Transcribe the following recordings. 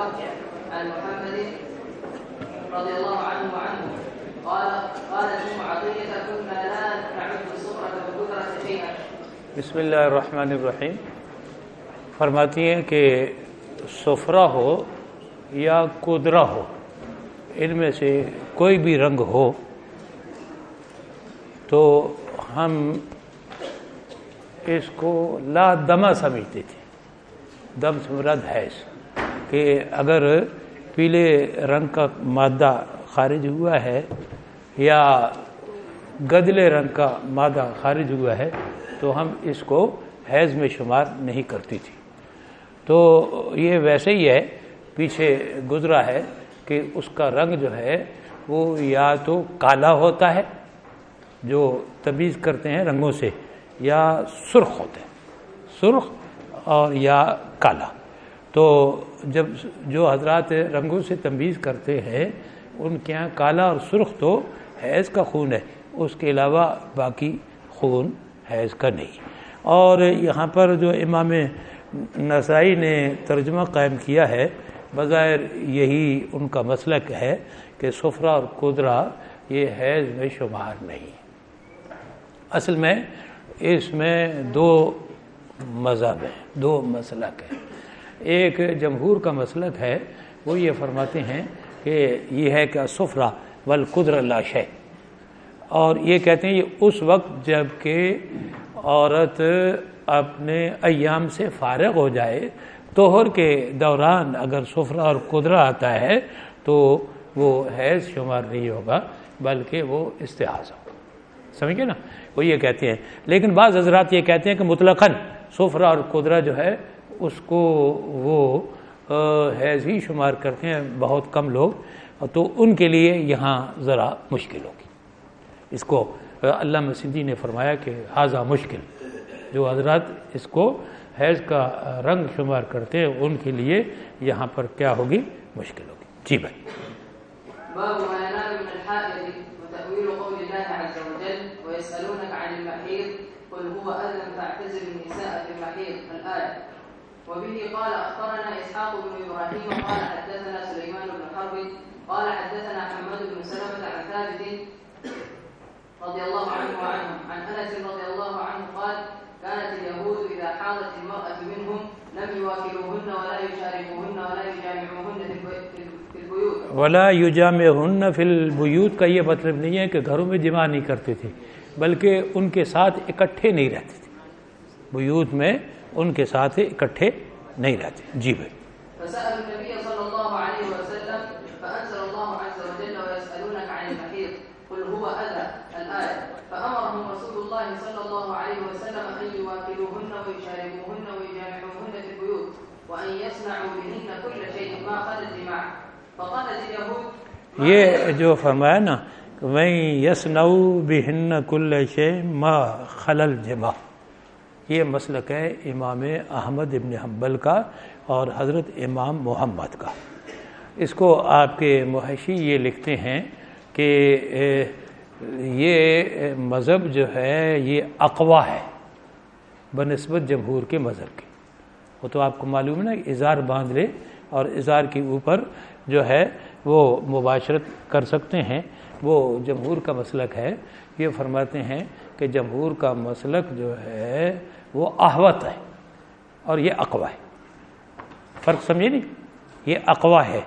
عن عن محمد رضي الله عنه وعنه. قال قال ابن عطية، كنا لا نعد الصفرة والقدرة شيئا بسم اللہ الرحمن الرحیم فرماتی ہیں کہ سفرہ ہو یا قدرہ ہو، ان میں سے کوئی بھی رنگ ہو، تو ہم اس کو لا دمہ سمجھتے تھے۔ دم سمرد حیض کہ اگر پیلے رنگ کا مادہ خارج ہوا ہے یا گدلے رنگ کا مادہ خارج ہوا ہے تو ہم اس کو حیض میں شمار نہیں کرتی تھی۔ تو یہ ویسے ہی ہے، پیچھے گزرا ہے کہ اس کا رنگ جو ہے وہ یا تو کالا ہوتا ہے، جو تمیز کرتے ہیں رنگوں سے، یا سرخ ہوتے ہیں سرخ اور یا کالا۔ تو جب جو حضرات رنگوں سے تمیز کرتے ہیں، ان کے یہاں کالا اور سرخ تو حیض کا خون ہے۔ اس کے علاوہ باقی خون حیض کا نہیں۔ اور یہاں پر جو امام نسائی نے ترجمہ قائم کیا ہے، بظاہر یہی ان کا مسلک ہے کہ سفرہ اور قدرہ یہ حیض میں شمار نہیں۔ اصل میں اس میں دو مذہب ہیں، دو مسلک ہیں۔ ایک جمہور کا مسلک ہے، وہ یہ فرماتے ہیں کہ یہ ہے کہ سفرہ والقدر اللہ شے اور یہ کہتے ہیں یہ اس وقت جبکہ عورت اپنے ایام سے فارغ ہو جائے۔ توہر کے دوران اگر سفرہ اور قدرہ آتا ہے تو وہ حیض شمار نہیں ہوگا، بلکہ وہ استحاظ ہوگا۔ سمجھ گئے نا؟ وہ یہ کہتے ہیں۔ لیکن بعض حضرات یہ کہتے ہیں کہ مطلقاً سفرہ اور قدرہ جو ہے اس کو وہ حیض ہی شمار کرتے ہیں بہت کم لوگ، تو ان کے لیے یہاں ذرا مشکل ہوگی۔ اس کو اللہ مسیدی نے فرمایا کہ حاضہ مشکل۔ جو حضرات اس کو حیض کا رنگ شمار کرتے ہیں، ان کے لیے یہاں پر کیا ہوگی؟ مشکل ہوگی۔ جی بھائی۔ ويسألونك عن قل هو أذى فاعتزل النساء في المحيض، الآية. وبه قال أخبرنا إسحاق بن إبراهيم قال حدثنا سليمان بن حرب قال حدثنا حماد بن سلمة عن ثابت رضي الله عنه وعنهم عن أنس رضي الله عنه قال كانت اليهود إذا حاضت المرأة منهم لم يواكلوهن ولا يشاركوهن ولا يجامعوهن في البيوت ولا یوجام ہن فی البیوت کا یہ مطلب نہیں ہے کہ گھروں میں جمع نہیں کرتے تھے، بلکہ ان کے ساتھ اکٹھے نہیں رہتے تھے۔ بیوت میں ان کے ساتھ اکٹھے نہیں رہتے۔ جی بھائی۔ فسألوا النبي صلى الله عليه وسلم فأنزل الله عز وجل ويسألونك عن المحيض قل هو أذى الآية. فأمرهم رسول الله صلى الله عليه وسلم أن يواكلوهن ويشاركوهن ويجامعوهن في البيوت وأن يصنعوا بهن كل شيء ما خلا الجماع فقالت اليهود یہ جو فرمایا نا میں یس نو بہن کل شے ما خلل جمع یہ مسلک ہے امام احمد ابن حنبل کا اور حضرت امام محمد کا۔ اس کو آپ کے محشی یہ لکھتے ہیں کہ یہ مذہب جو ہے، یہ اقوا ہے، بنسبت جمہور کے مذہب کے۔ وہ تو آپ کو معلوم ہے نا، اظہار باندھ لے اور اظہار کے اوپر جو ہے وہ مباشرت کر سکتے ہیں۔ وہ جمہور کا مسلک ہے۔ یہ فرماتے ہیں کہ جمہور کا مسلک جو ہے وہ احوت ہے اور یہ اقوا ہے۔ فرق سمجھے نہیں؟ یہ اقوا ہے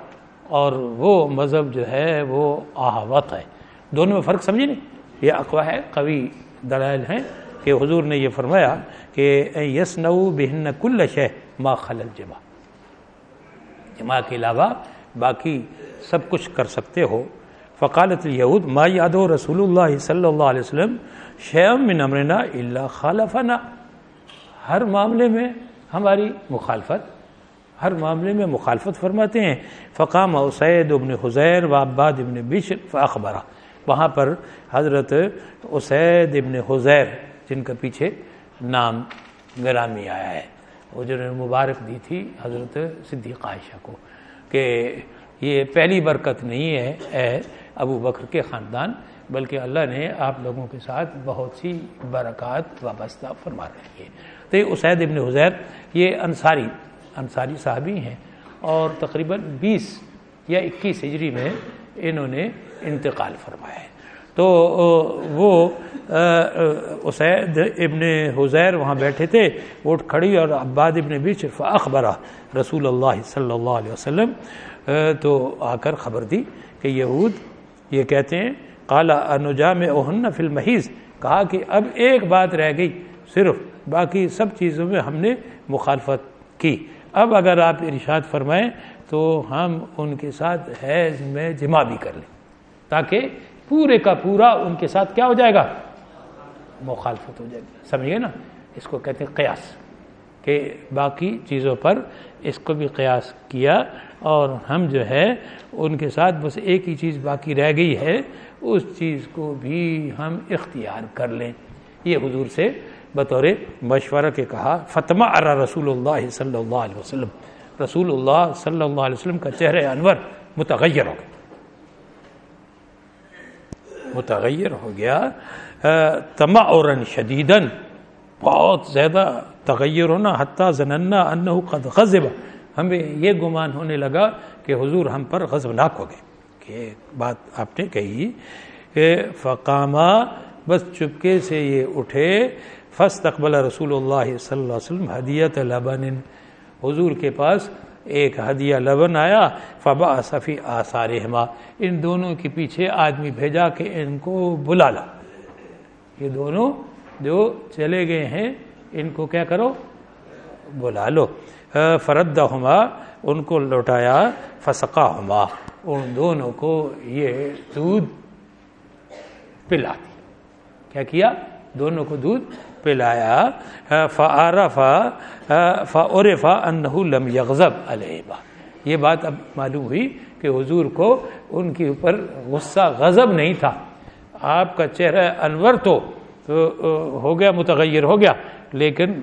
اور وہ مذہب جو ہے وہ احوت ہے۔ دونوں میں فرق سمجھے نہیں؟ یہ اقوا ہے، قوی دلائل ہیں کہ حضور نے یہ فرمایا کہ یس نو بہن کل شہ ما خلل جمع جمع کے علاوہ باقی سب کچھ کر سکتے ہو۔ فقالت یہود ما یاد رسول اللہ صلی اللہ علیہ وسلم شیم من امرنا اللہ خالفنا۔ ہر معاملے میں ہماری مخالفت، ہر معاملے میں مخالفت فرماتے ہیں۔ فقام اسید ابن حزیر و عباد ابن بشر فاخبرہ۔ وہاں پر حضرت اسید ابن حزیر، جن کا پیچھے نام گرامی آیا ہے، وہ جنہوں نے مبارک دی تھی حضرت صدیق عائشہ کو کہ یہ پہلی برکت نہیں ہے اے ابو بکر کے خاندان، بلکہ اللہ نے آپ لوگوں کے ساتھ بہت سی برکات وابستہ فرما رہی ہے۔ تو یہ اسید ابن حزیر، یہ انصاری انصاری صحابی ہیں۔ اور تقریباً بیس یا اکیس ہجری میں انہوں نے انتقال فرمایا ہے۔ تو وہ اسید ابن حزیر وہاں بیٹھے تھے، اٹھ کھڑی اور عباد ابن بشر فاخبرہ رسول اللہ صلی اللہ علیہ وسلم تو آ کر خبر دی کہ یہود یہ کہتے ہیں کالا انجا میں اوہن فی المحیض، کہا کہ اب ایک بات رہ گئی، صرف باقی سب چیزوں میں ہم نے مخالفت کی۔ اب اگر آپ ارشاد فرمائیں تو ہم ان کے ساتھ حیض میں جمع بھی کر لیں۔ تاکہ پورے کا پورا ان کے ساتھ کیا ہو جائے گا؟ مخالفت ہو جائے گی۔ سمجھیے نا؟ اس کو کہتے ہیں قیاس۔ کہ باقی چیزوں پر اس کو بھی قیاس کیا اور ہم جو ہے ان کے ساتھ بس ایک ہی چیز باقی رہ گئی ہے، اس چیز کو بھی ہم اختیار کر لیں۔ یہ حضور سے بطور مشورہ کے کہا فتمہ ارا رسول اللہ صلی اللہ علیہ وسلم. رسول اللہ صلی اللہ علیہ وسلم کا چہرہ انور متغیر ہو گیا۔ متغیر ہو گیا تما اور شدیدن بہت زیادہ تغیر ہونا، حتیٰ زننا انہ قد غزب ہمیں یہ گمان ہونے لگا کہ حضور ہم پر غزبناک ہو گئے۔ کہ بات آپ نے کہی، کہ فقامہ بس چپکے سے یہ اٹھے فس تقبل رسول اللہ صلی اللہ علیہ وسلم حدیت لبن حضور کے پاس ایک ہدیہ لبن آیا فبا صفی آثار ان دونوں کے پیچھے آدمی بھیجا کہ ان کو بلا لا۔ یہ دونوں جو چلے گئے ہیں، ان کو کیا کرو؟ بلا لو۔ فرد ہما ان کو لوٹایا فسقا ہما ان دونوں کو یہ دودھ پلا دی کیا کیا؟ دونوں کو دودھ پلایا فعرفا فعرفا انہ لم یغضب علیہ۔ یہ بات اب معلوم ہوئی کہ حضور کو ان کے اوپر غصہ غضب نہیں تھا۔ آپ کا چہرہ انور تو ہو گیا، متغیر ہو گیا، لیکن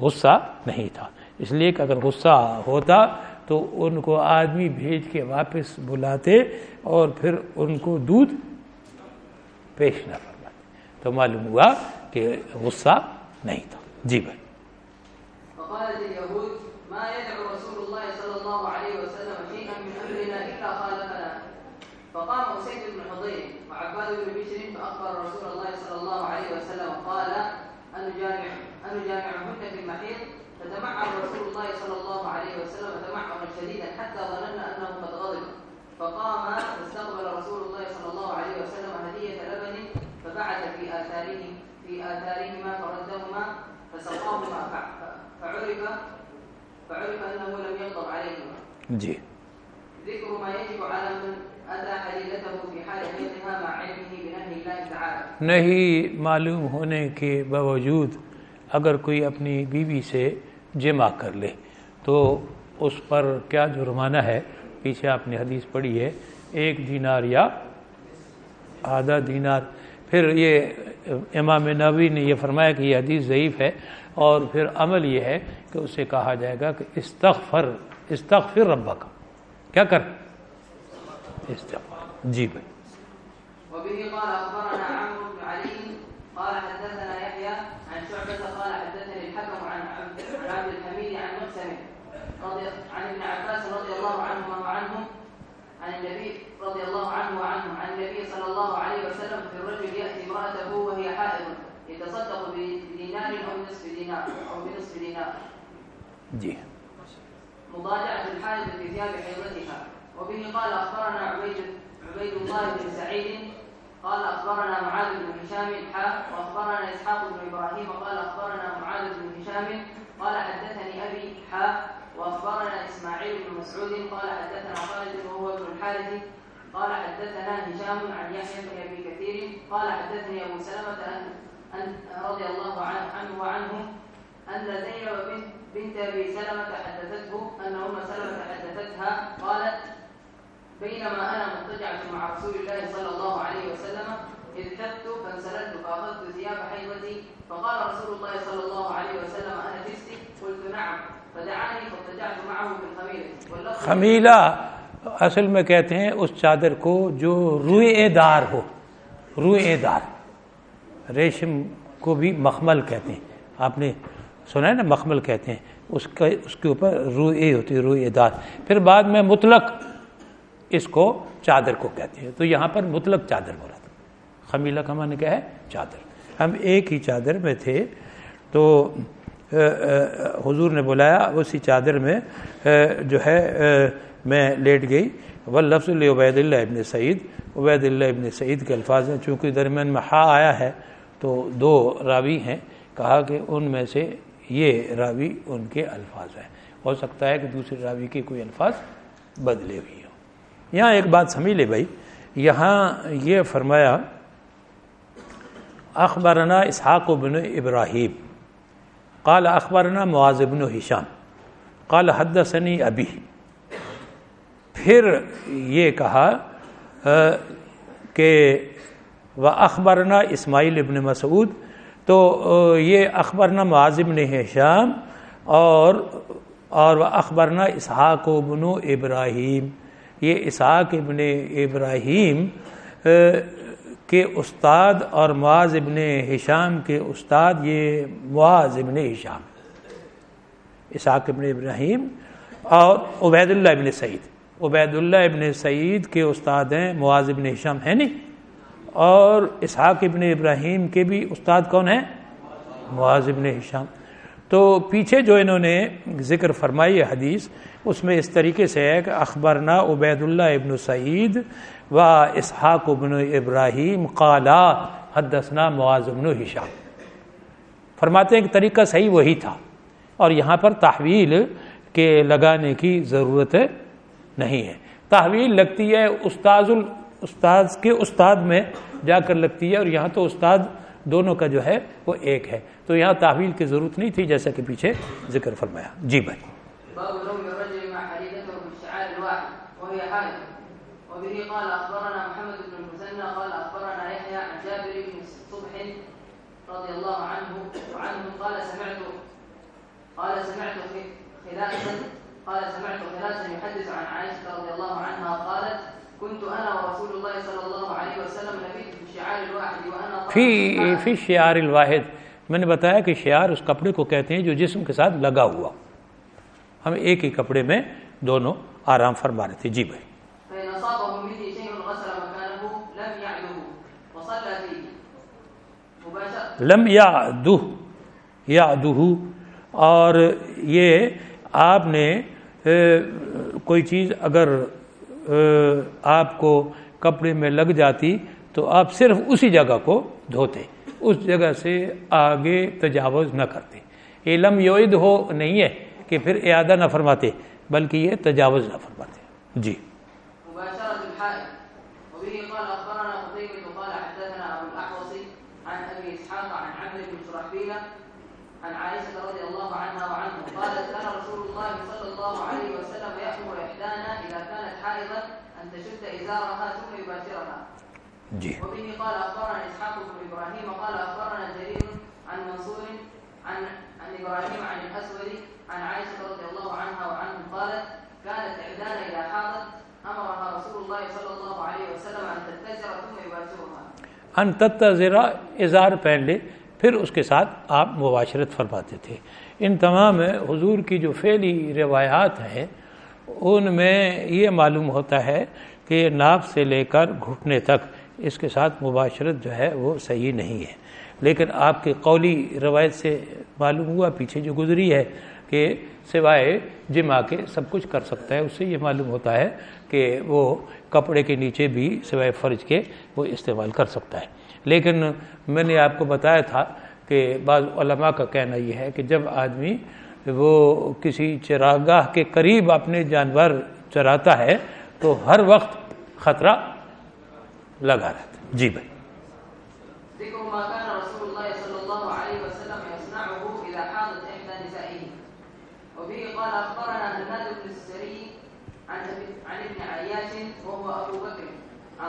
غصہ نہیں تھا۔ اس لیے کہ اگر غصہ ہوتا تو ان کو آدمی بھیج کے واپس بلاتے اور پھر ان کو دودھ پیش نہ فرماتے۔ تو معلوم ہوا کہ غصہ نہیں تھا جی بھائی فقالت اليهود ما يدعو رسول الله صلى الله عليه وسلم شيئا من أمرنا إلا خالفنا. فقام أسيد بن حضير وعباد بن فأخبر رسول الله صلى الله عليه وسلم قال في المحيط رسول الله صلى الله عليه وسلم شديدا حتى ظننا أنه قد غضب. فقام فاستقبل رسول الله صلى الله عليه وسلم هدية لبن فبعث في آثاره في آثارهما فردهما فسقاهما. فعرف فعرف أنه لم يغضب عليهما. جی. ذكر ما يجب على من أتى حليلته في حال حيضها مع علمه بنهي الله تعالى. نہیں معلوم ہونے کے باوجود اگر کوئی اپنی بیوی سے جمع کر لے تو اس پر کیا جرمانہ ہے؟ پیچھے آپ نے حدیث پڑھی ہے ایک دینار یا آدھا دینار۔ پھر یہ امام نبی نے یہ فرمایا کہ یہ حدیث ضعیف ہے اور پھر عمل یہ ہے کہ اسے کہا جائے گا کہ استغفر استغفر ربا کا کیا کر؟ استغفر۔ جی بھائی۔ عن عن ابن عباس رضي الله عنهما وعنهم عن النبي رضي الله عنه وعنهم عن النبي صلى الله عليه وسلم في الرجل يأتي امرأته وهي حائض يتصدق بدينار أو نصف دينار أو بنصف دينار. جی مضاجعة الحائض في ثياب حيضتها. وبه قال أخبرنا عبيد عبيد الله بن سعيد. قال أخبرنا معاذ بن هشام حا وأخبرنا إسحاق بن إبراهيم. قال أخبرنا معاذ بن هشام. قال حدثني أبي حا وأخبرنا إسماعيل بن مسعود. قال حدثنا خالد وهو ابن الحارث قال حدثنا هشام عن يحيى بن أبي كثير قال حدثني أبو سلمة أن, رضي الله عنه, عنه وعنه أن زينب بنت, أبي سلمة حدثته أن أم سلمة حدثتها قالت بينما أنا مضطجعة مع رسول الله صلى الله عليه وسلم تبت فانسللت فأخذت ثياب حيضتي فقال رسول الله صلى الله عليه وسلم أنا جستك قلت نعم. فدعاني فاضطجعت معه في الخميلة واللفظ خمیلہ اصل میں کہتے ہیں اس چادر کو جو روئے دار ہو، روئے دار۔ ریشم کو بھی مخمل کہتے ہیں۔ آپ نے سنا ہے نا مخمل کہتے ہیں، اس کے اس کے اوپر روئے ہوتی ہے روئے دار۔ پھر بعد میں مطلق اس کو چادر کو کہتے ہیں۔ تو یہاں پر مطلق چادر بولا تھا۔ خمیلہ کا معنی کیا ہے چادر۔ ہم ایک ہی چادر میں تھے۔ تو حضور نے بلایا، اسی چادر میں جو ہے میں لیٹ گئی۔ و لفظ عبید اللہ ابن سعید عبید اللہ ابن سعید کے الفاظ ہیں۔ چونکہ درمیان میں ہا آیا ہے تو دو راوی ہیں۔ کہا کہ ان میں سے یہ راوی ان کے الفاظ ہیں۔ ہو سکتا ہے کہ دوسرے راوی کے کوئی الفاظ بدلے ہوئی ہوں۔ یہاں ایک بات سمجھ لے بھائی۔ یہاں یہ فرمایا، اخبرنا اسحاق بن ابراہیم۔ قال اخبرنا معاذ بن حشام قال حدثني ابی۔ پھر یہ کہا کہ و اخبرنا اسماعیل ابن مسعود، تو یہ اخبرنا معاذ ابن حشام اور اور وہ اخبرنا اسحاق ابن ابراہیم یہ اسحاق ابن ابراہیم کے استاد اور معاذ ابن ہشام کے استاد، یہ معاذ ابن ہشام اسحاق ابن ابراہیم اور عبید اللہ ابن سعید۔ عبید اللہ ابن سعید کے استاد ہیں، معاذ ابن ہشام ہے نہیں؟ اور اسحاق ابن ابراہیم کے بھی استاد کون ہیں؟ معاذ ابن ہشام۔ تو پیچھے جو انہوں نے ذکر فرمائی ہے حدیث، اس میں اس طریقے سے ہے کہ اخبرنا عبید اللہ ابن سعید و اسحاق ابن ابراہیم قالا حدثنا معاذ ابن ہشام۔ فرماتے ہیں کہ طریقہ صحیح وہی تھا۔ اور یہاں پر تحویل کے لگانے کی ضرورت نہیں ہے۔ تحویل لگتی ہے استاذ استاذ کے استاد میں جا کر لگتی ہے اور یہاں تو استاد دونوں کا جو ہے وہ ایک ہے۔ تو یہاں تحویل کی ضرورت نہیں تھی جیسا کہ پیچھے ذکر فرمایا۔ جی بھائی۔ وبه قال اخبرنا محمد بن المثنى، قال اخبرنا يحيى عن جابر بن صبح رضي الله عنه، وعنه قال سمعت قال سمعت خلاسا قال سمعت خلاسا يحدث عن عائشه رضي الله عنها قالت كنت انا ورسول الله صلى الله عليه وسلم نبيت في الشعار الواحد وانا في في الشعار الواحد. میں نے بتایا کہ شعار اس کپڑے کو کہتے ہیں جو جسم کے ساتھ لگا ہوا۔ ہم ایک ہی کپڑے میں دونوں آرام فرما رہے تھے۔ جی بھائی۔ لم یا دہ یا دہ اور یہ آپ نے کوئی چیز اگر آپ کو کپڑے میں لگ جاتی تو آپ صرف اسی جگہ کو دھوتے، اس جگہ سے آگے تجاوز نہ کرتے۔ یہ لم یوید ہو، نہیں ہے کہ پھر اعادہ نہ فرماتے، بلکہ یہ تجاوز نہ فرماتے۔ جی۔ عن عائشة رضي الله عنها وعنه، قالت كان رسول الله صلى الله عليه وسلم يأمر إحدانا إذا كانت حائضا أن تشد إزارها ثم يباشرها. جي. وبه قال أخبرنا إسحاق بن إبراهيم قال أخبرنا جرير عن منصور عن عن إبراهيم عن الأسود عن عائشة رضي الله عنها وعنه قالت كانت إحدانا إذا حاضت أمرها رسول الله صلى الله عليه وسلم أن تتزر ثم يباشرها. أن تتزر إزار پہن لے پھر اس کے ساتھ آپ مباشرت فرماتے تھے۔ ان تمام حضور کی جو فعلی روایات ہیں، ان میں یہ معلوم ہوتا ہے کہ ناپ سے لے کر گھٹنے تک اس کے ساتھ مباشرت جو ہے وہ صحیح نہیں ہے۔ لیکن آپ کے قولی روایت سے معلوم ہوا پیچھے جو گزری ہے کہ سوائے جمع کے سب کچھ کر سکتا ہے، اس سے یہ معلوم ہوتا ہے کہ وہ کپڑے کے نیچے بھی سوائے فرج کے وہ استعمال کر سکتا ہے۔ لیکن میں نے آپ کو بتایا تھا کہ بعض علماء کا کہنا یہ ہے کہ جب آدمی وہ کسی چراگاہ کے قریب اپنے جانور چراتا ہے تو ہر وقت خطرہ لگا رہتا ہے۔ جی بھائی۔ دیکھو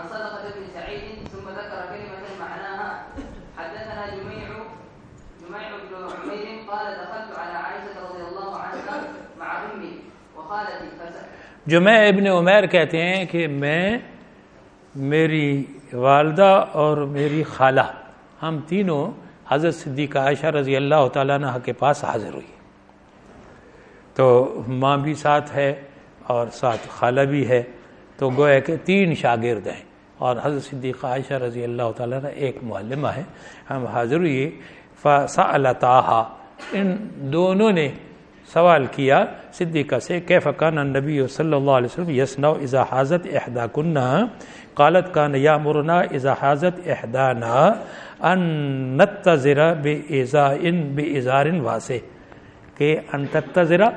صدقة بن سعيد ثم ذكر كلمة معناها حدثنا جميع جميع بن عمير قال دخلت على عائشة رضي الله عنها مع أمي وخالتي جمع ابن عمیر کہتے ہیں کہ میں، میری والدہ اور میری خالہ، ہم تینوں حضرت صدیقہ عائشہ رضی اللہ تعالیٰ عنہ کے پاس حاضر ہوئی۔ تو ماں بھی ساتھ ہے اور ساتھ خالہ بھی ہے۔ تو گویا کہ تین شاگرد ہیں۔ اور حضرت صدیقہ عائشہ رضی اللہ تعالیٰ نے ایک معلمہ ہے۔ ہم حاضر ہوئے۔ فسا اللہ ان دونوں نے سوال کیا صدیقہ سے کہ فقان نبی صلی اللہ علیہ وسلم یسن اذا حاضت احدا کنہ قالت، کان یا مرنا اذا حاضت احدانا ان نتذرا بے ایزا ان بے اظہار واسع کہ ان تتذرا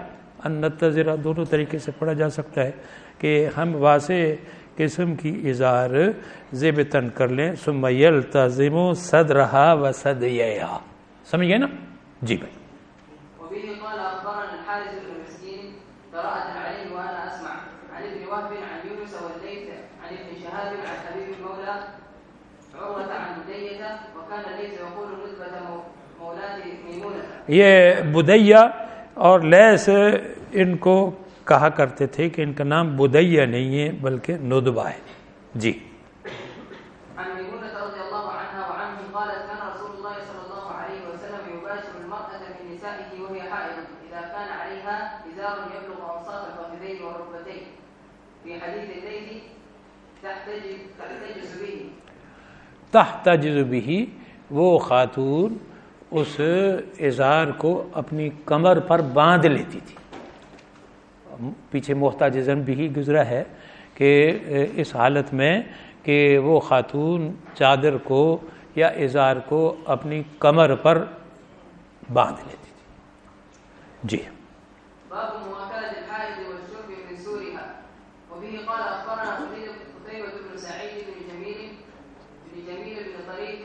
ان نتذرا دونوں طریقے سے پڑھا جا سکتا ہے کہ ہم واضح قسم کی اظہار زیب تن کر لیں۔ ثم یلتزم صدرها و صدیها سمجھ گئے نا؟ جی بھائی وبه قال اخبرنا الحارث بن مسكين قراءة عليه وانا اسمع عن ابن وهب عن يونس والليث عن ابن عن حبيب المولى عروة عن بدية وكان يقول نسبة ميمونة. یہ بدیہ اور لیس ان کو کہا کرتے تھے کہ ان کا نام بدیہ نہیں ہے، بلکہ ندبہ ہے۔ جی عن ميمونة رضي الله عنها وعنهم قالت كان رسول الله صلى الله عليه وسلم يباشر المرأة من نسائه وهي حائض إذا كان عليها إزار يبلغ أوساط الفخذين والركبتين في حديث الليل تحتجز تحتجز به تحت بھی وہ خاتون اس اظہار کو اپنی کمر پر باندھ لیتی تھی۔ پیچھے محتاج زن بھی گزرا ہے کہ اس حالت میں کہ وہ خاتون چادر کو یا اظہار کو اپنی کمر پر باندھ لیتی تھی۔ جی باب مواكلة الحائض والشرب من سورها وبه قال أخبرنا قتيبة بن سعيد بن جميل بن جميل بن طريف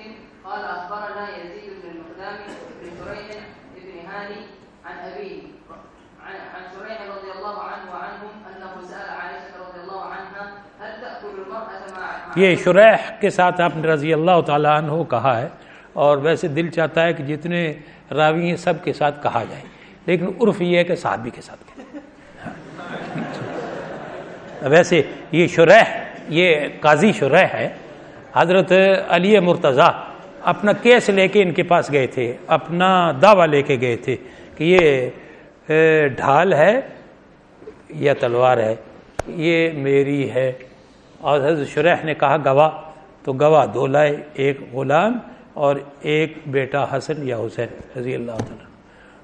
قال أخبرنا يزيد بن المقدام بن شريح بن هاني عن أبيه، عن شريح رضي الله عنه وعنهم أنه سأل عائشة رضي الله عنها، هل تأكل المرأة مع مع یہ شریح کے ساتھ آپ نے رضی اللہ تعالیٰ عنہ کہا ہے، اور ویسے دل چاہتا ہے کہ جتنے راوی ہیں سب کے ساتھ کہا جائے، لیکن عرف یہ ہے کہ صحابی کے ساتھ کہیں ہاں۔ ویسے یہ شریح یہ قاضی شریح ہے، حضرت علی مرتضیٰ اپنا کیس لے کے ان کے پاس گئے تھے، اپنا دعویٰ لے کے گئے تھے کہ یہ ڈھال ہے یا تلوار ہے؟ یہ میری ہے۔ اور حضرت شریح نے کہا، گواہ۔ تو گواہ دو لائے، ایک غلام اور ایک بیٹا حسن یا حسین رضی اللہ تعالیٰ۔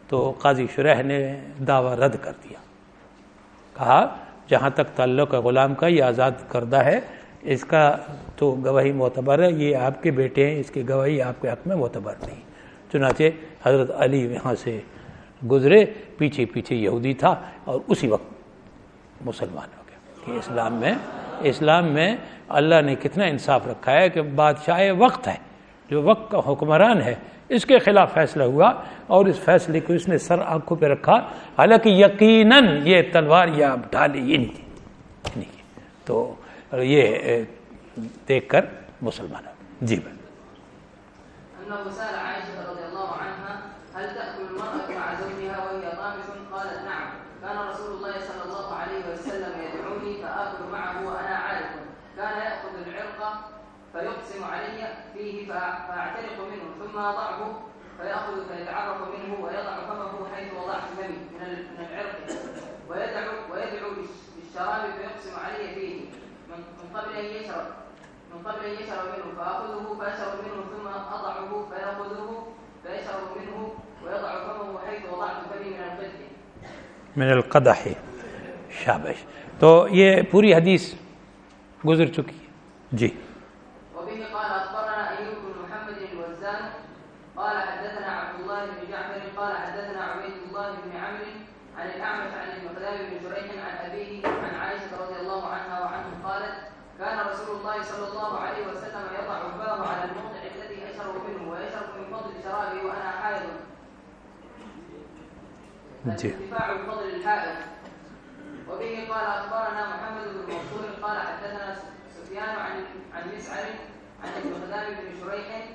تو قاضی شریح نے دعویٰ رد کر دیا۔ کہا، جہاں تک تعلق ہے غلام کا، یہ آزاد کردہ ہے۔ اس کا تو گواہی معتبر ہے، یہ آپ کے بیٹے ہیں، اس کی گواہی آپ کے حق میں معتبر نہیں۔ چنانچہ حضرت علی یہاں سے گزرے، پیچھے پیچھے یہودی تھا اور اسی وقت مسلمان ہو گیا کہ اسلام میں اسلام میں اللہ نے کتنا انصاف رکھا ہے کہ بادشاہ وقت ہے، جو وقت کا حکمران ہے، اس کے خلاف فیصلہ ہوا اور اس فیصلے کو اس نے سر آنکھوں پہ رکھا۔ حالانکہ یقیناً یہ تلوار یا ڈھالی یہ نہیں تھی، نہیں۔ تو یہ دیکھ کر مسلمان جی بھائی هل تأكل المرأة مع زوجها وهي قالت نعم. كان رسول الله صلى الله عليه وسلم يدعوني فآكل معه وأنا كان يأخذ العرق فيقسم علي فيه فأ- فأعترق منه ثم أضعه فيأخذ فيتعرف منه ويضع فمه حيث وضعت فمي من ال- من العرق. ويدعو ويدعو بالش- بالشراب فيقسم علي فيه. من قبل أن يشرب. من قبل أن يشرب منه فأخذه فأشرب منه ثم أضعه فيأخذه فيشرب منه ويضع فمه حيث وضعت فمي من القدر من القدح. شابش. تو یہ پوری حدیث گزر چکی ہے جی وبه قال أخبرنا أيوب بن محمد الوزان قال حدثنا عبد الله بن جعفر قال حدثنا عبيد الله بن عمرو عن الأعمش عن المقدام بن جريح عن أبيه عن عائشة رضي الله عنها وعنهم قالت كان رسول الله صلى الله عليه وسلم يضع فاه على الموضع الذي أشرب منه ويشرب من فضل شرابه وأنا حائض جی ارتفاع الفضل الحائض وبه قال أخبرنا محمد بن منصور قال حدثنا سفيان عن عن مسعر عن المقدام بن شريح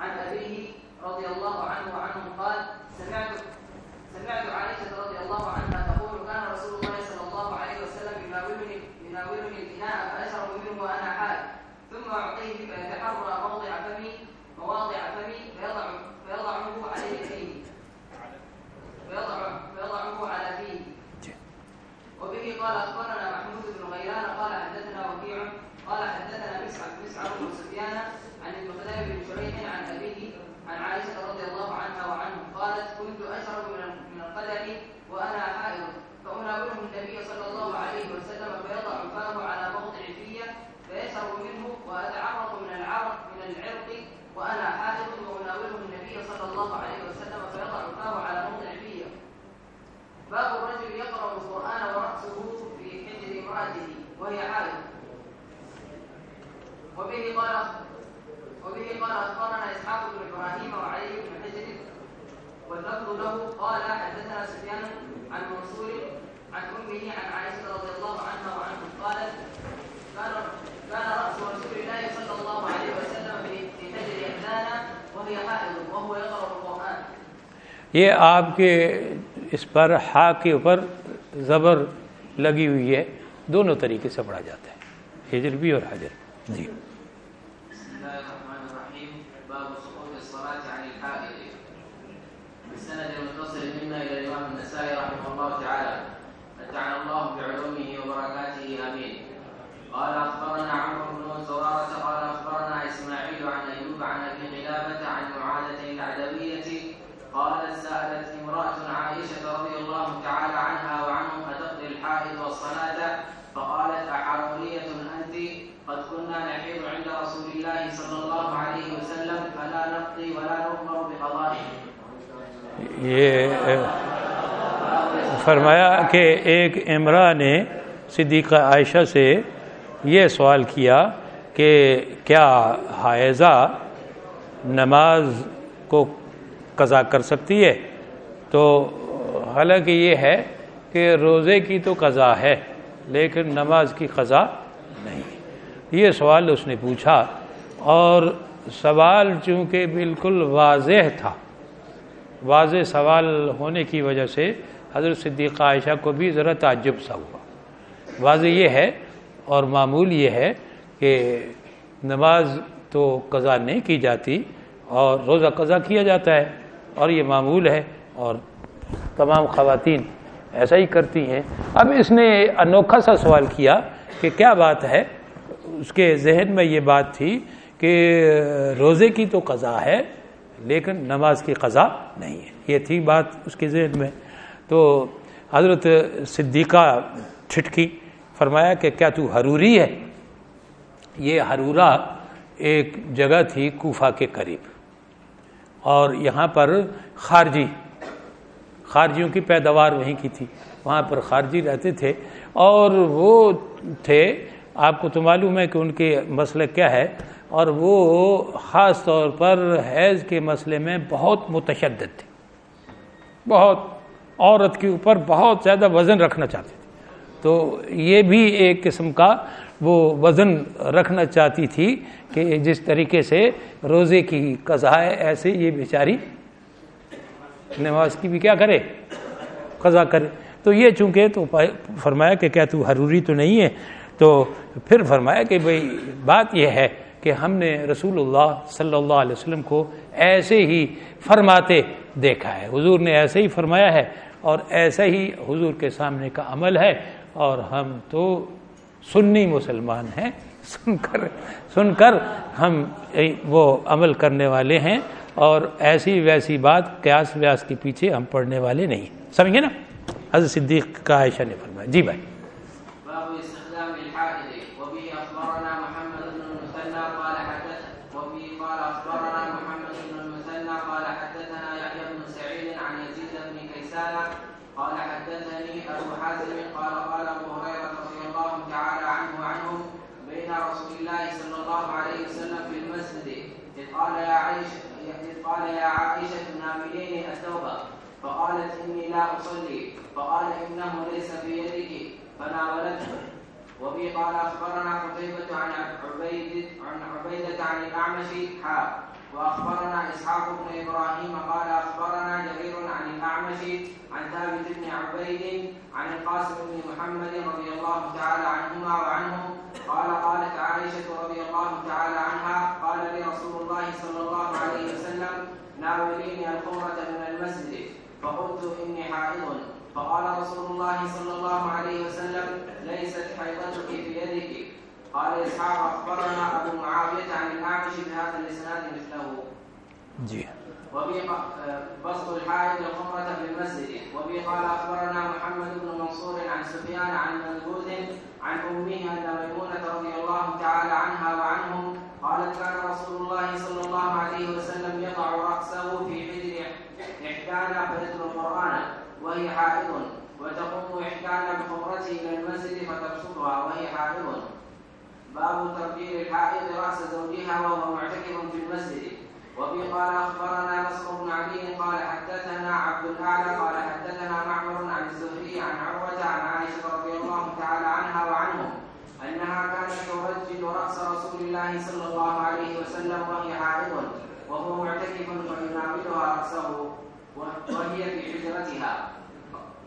عن أبيه رضي الله عنه وعنهم قال سمعت سمعت عائشة رضي الله عنها تقول كان رسول الله صلى الله عليه وسلم يناولني يناولني الإناء فأشرب منه وأنا حائض ثم أعطيه فيتحرى موضع فمي مواضع فمي فيضع فيضعه عليه فيه فيضع على فيه. وبه قال أخبرنا محمود بن غيلان قال حدثنا وكيع قال حدثنا مسعر مسعر بن سفيان قال وبه قال اخبرنا اسحاق بن ابراهيم وعلي بن حجر واللفظ له قال حدثنا سفيان عن منصور عن امه عن عائشه رضي الله عنها وعنه قالت كان كان راس رسول الله صلى الله عليه وسلم في في حجر احدانا وهي حائض وهو يقرا القران یہ آپ کے اس پر ہا کے اوپر زبر لگی ہوئی ہے، دونوں طریقے سے پڑھا جاتا ہے، ہجر بھی اور حجر۔ جی بسم الله الرحمن الرحيم باب سقوط الصلاة عن الحائض بالسند المتصل منا إلى الإمام النسائي رحمه الله تعالى متعنا الله بعلومه وبركاته آمين قال أخبرنا عمرو بن زرارة قال أخبرنا إسماعيل عن أيوب عن أبي قلابة عن معاذة العدوية قالت سألت امرأة عائشة رضي الله تعالى عنها وعنهم أتقضي الحائض والصلاة فقالت أحرورية أنت قد كنا نحيض عند رسول الله صلى الله عليه وسلم فلا نقضي ولا نؤمر بقضائه یہ فرمایا کہ ایک امرا نے صدیقہ عائشہ سے یہ سوال کیا کہ کیا حائضہ نماز کو قضا کر سکتی ہے؟ تو حالانکہ یہ ہے کہ روزے کی تو قضا ہے، لیکن نماز کی قضا نہیں۔ یہ سوال اس نے پوچھا اور سوال چونکہ بالکل واضح تھا۔ واضح سوال ہونے کی وجہ سے حضرت صدیقہ عائشہ کو بھی ذرا تعجب سا ہوا۔ واضح یہ ہے اور معمول یہ ہے کہ نماز تو قضا نہیں کی جاتی اور روزہ قضا کیا جاتا ہے اور یہ معمول ہے اور تمام خواتین ایسا ہی کرتی ہیں۔ اب اس نے انوکھا سا سوال کیا کہ کیا بات ہے؟ اس کے ذہن میں یہ بات تھی کہ روزے کی تو قضا ہے لیکن نماز کی قضا نہیں ہے۔ یہ تھی بات اس کے ذہن میں۔ تو حضرت صدیقہ چھٹکی فرمایا کہ کیا تو حروری ہے؟ یہ حرورہ ایک جگہ تھی کوفہ کے قریب۔ اور یہاں پر خارجی، خارجیوں کی پیداوار وہیں کی تھی۔ وہاں پر خارجی رہتے تھے۔ اور وہ تھے۔ آپ کو تو معلوم ہے کہ ان کے مسئلہ کیا ہے؟ اور وہ خاص طور پر حیض کے مسئلے میں بہت متشدد تھے۔ بہت عورت کے اوپر بہت زیادہ وزن رکھنا چاہتے تھے۔ تو یہ بھی ایک قسم کا وہ وزن رکھنا چاہتی تھی کہ جس طریقے سے روزے کی قضا ہے، ایسے یہ بیچاری نماز کی بھی کیا کرے؟ قضا کرے۔ تو یہ چونکہ تو فرمایا کہ کیا تو حروری تو نہیں ہے، تو پھر فرمایا کہ بھئی بات یہ ہے کہ ہم نے رسول اللہ صلی اللہ علیہ وسلم کو ایسے ہی فرماتے دیکھا ہے۔ حضور نے ایسے ہی فرمایا ہے اور ایسا ہی حضور کے سامنے کا عمل ہے اور ہم تو سنی مسلمان ہیں۔ سن کر سن کر ہم وہ عمل کرنے والے ہیں اور ایسی ویسی بات قیاس ویاس کے پیچھے ہم پڑھنے والے نہیں۔ سمجھے نا؟ حضرت صدیق کا عائشہ نے فرمایا۔ جی بھائی۔ وبه قال أخبرنا قتيبة عن عبيد عن عبيدة عن الأعمش حا وأخبرنا إسحاق بن إبراهيم قال أخبرنا جرير عن الأعمش عن ثابت بن عبيد عن القاسم بن محمد رضي الله تعالى عنهما وعنهم قال قالت عائشة رضي الله تعالى عنها قال لي رسول الله صلى الله عليه وسلم ناوليني الخمرة من المسجد فقلت إني حائض. فقال رسول الله صلى الله عليه وسلم ليست حيضتك في يدك. قال إسحاق أخبرنا أبو معاوية عن الأعمش بهذا الإسناد مثله. جی۔ وبه بسط الحائض الخمرة في المسجد وبه قال أخبرنا محمد بن منصور عن سفيان عن منبوذ عن أمه أن ميمونة رضي الله تعالى عنها وعنهم قالت كان رسول الله صلى الله عليه وسلم يضع رأسه في حجر إحدانا فيتلو القرآن. وهي حائض وتقوم إحدانا بخمرته إلى المسجد فتبسطها وهي حائض. باب ترجيل الحائض رأس زوجها وهو معتكف في المسجد. وبه قال أخبرنا نصر بن علي قال حدثنا عبد الأعلى قال حدثنا معمر عن الزهري عن عروة عن عائشة رضي الله تعالى عنها وعنهم أنها كانت ترجل رأس رسول الله صلى الله عليه وسلم وهي حائض وهو معتكف فيناولها رأسه. وهي في حجرتها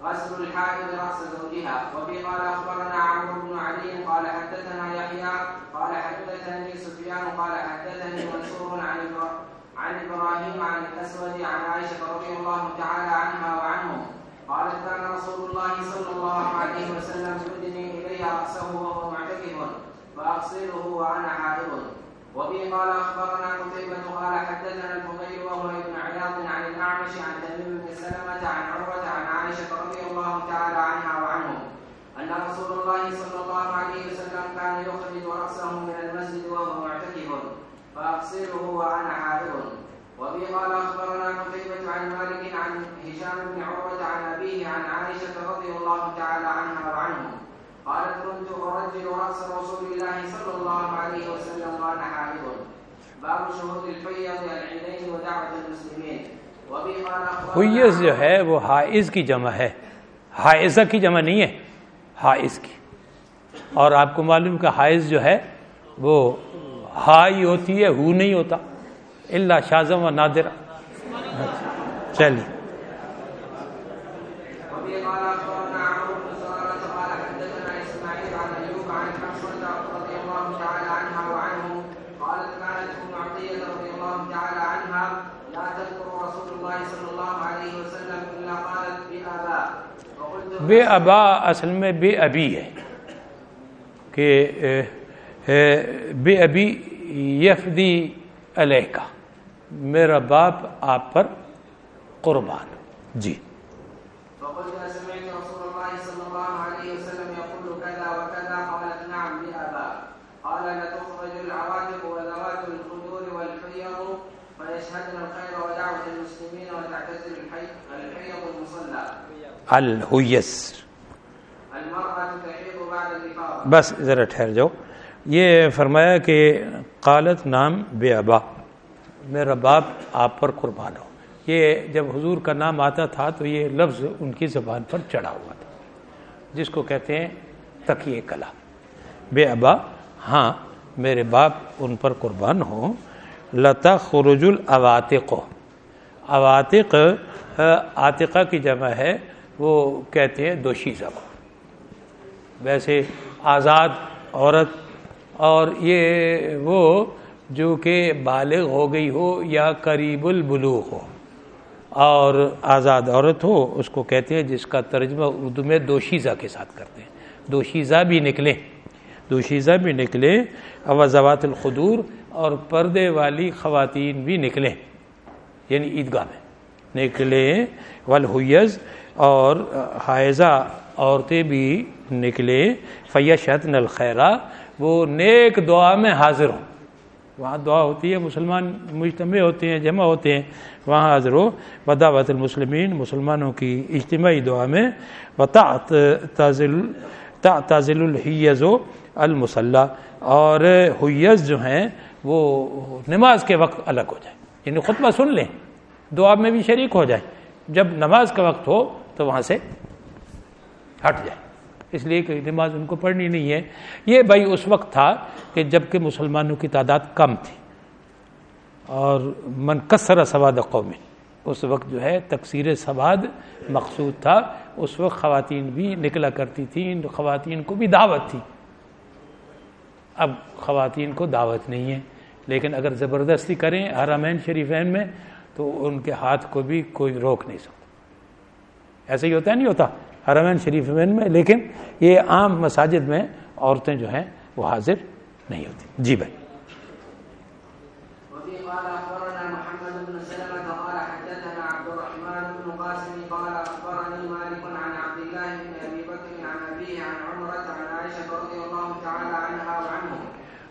غسل الحائض رأس زوجها. وبه قال أخبرنا عمرو بن علي قال حدثنا يحيى قال حدثني سفيان قال حدثني منصور عن إبراهيم عن إبراهيم عن الأسود عن عائشة رضي الله تعالى عنها وعنهم. قالت كان رسول الله صلى الله عليه وسلم يدني الي رأسه وهو معتكف. فأغسله وأنا حائض. وبه قال أخبرنا قتيبة قال حدثنا فأغسله وأنا حائض وبه قال أخبرنا قتيبة عن مالك عن هشام بن عروة عن أبيه عن عائشة رضي الله تعالى عنها وعنهم قالت كنت أرجل رأس رسول الله صلى الله عليه وسلم وأنا حائض باب شهود الفيض العيدين ودعوة المسلمين. وبه قال أخبرنا جو ہے وہ حائز کی جمع ہے. حائزہ کی جمع نہیں ہے حائز کی. اور آپ کو معلوم کہ حائز جو ہے وہ ہائی ہوتی ہے، ہو نہیں ہوتا۔ اللہ شازم و نادر۔ چلیے۔ بے ابا اصل میں بے ابی ہے کہ بے ابی یفدی علیہ کا۔ میرا باپ آپ پر قربان۔ جی۔ الحیس بس ذرا ٹھہر جاؤ۔ یہ فرمایا کہ قالت نام بے ابا میرا باپ آپ پر قربان ہو یہ جب حضور کا نام آتا تھا تو یہ لفظ ان کی زبان پر چڑھا ہوا تھا، جس کو کہتے ہیں تقیے کلا بے ابا ہاں میرے باپ ان پر قربان ہو لتا خروج العواتق۔ عواتق عاتقہ کی جمع ہے، وہ کہتے ہیں دوشیزہ کو ویسے آزاد عورت اور یہ وہ جو کہ بالغ ہو گئی ہو یا قریب البلوغ ہو اور آزاد عورت ہو، اس کو کہتے ہیں جس کا ترجمہ اردو میں دوشیزہ کے ساتھ کرتے ہیں۔ دوشیزہ بھی نکلے۔ دوشیزہ بھی نکلے اوزوات الخدور اور پردے والی خواتین بھی نکلیں یعنی عیدگاہ میں نکلے والحیز اور حائزہ عورتیں بھی نکلے۔ فیشت نل خیرہ وہ نیک دعا میں حاضر ہوں۔ وہاں دعا ہوتی ہے، مسلمان مجتمع ہوتے ہیں، جمع ہوتے ہیں، وہاں حاضر ہو۔ بداوت المسلمین، مسلمانوں کی اجتماعی دعا میں۔ وطا تازل تازل الحیز و المسلح اور حیز جو ہیں، وہ نماز کے وقت الگ ہو جائیں۔ یعنی خطبہ سن لیں، دعا میں بھی شریک ہو جائیں۔ جب نماز کا وقت ہو تو وہاں سے ہٹ جائیں۔ اس لیے کہ نماز ان کو پڑھنی نہیں ہے۔ یہ بھائی اس وقت تھا کہ جبکہ مسلمانوں کی تعداد کم تھی۔ اور من کثر سواد قومی اس وقت جو ہے تکثیر سواد مقصود تھا۔ اس وقت خواتین بھی نکلا کرتی تھیں، ان خواتین کو بھی دعوت تھی۔ اب خواتین کو دعوت نہیں ہے۔ لیکن اگر زبردستی کریں حرمین شریفین میں، تو ان کے ہاتھ کو بھی کوئی روک نہیں سکتا۔ ایسے ہی ہوتا ہے، نہیں ہوتا؟ حرمین شریف میں لیکن یہ عام مساجد میں عورتیں جو ہیں وہ حاضر نہیں ہوتی۔ جی بھائی۔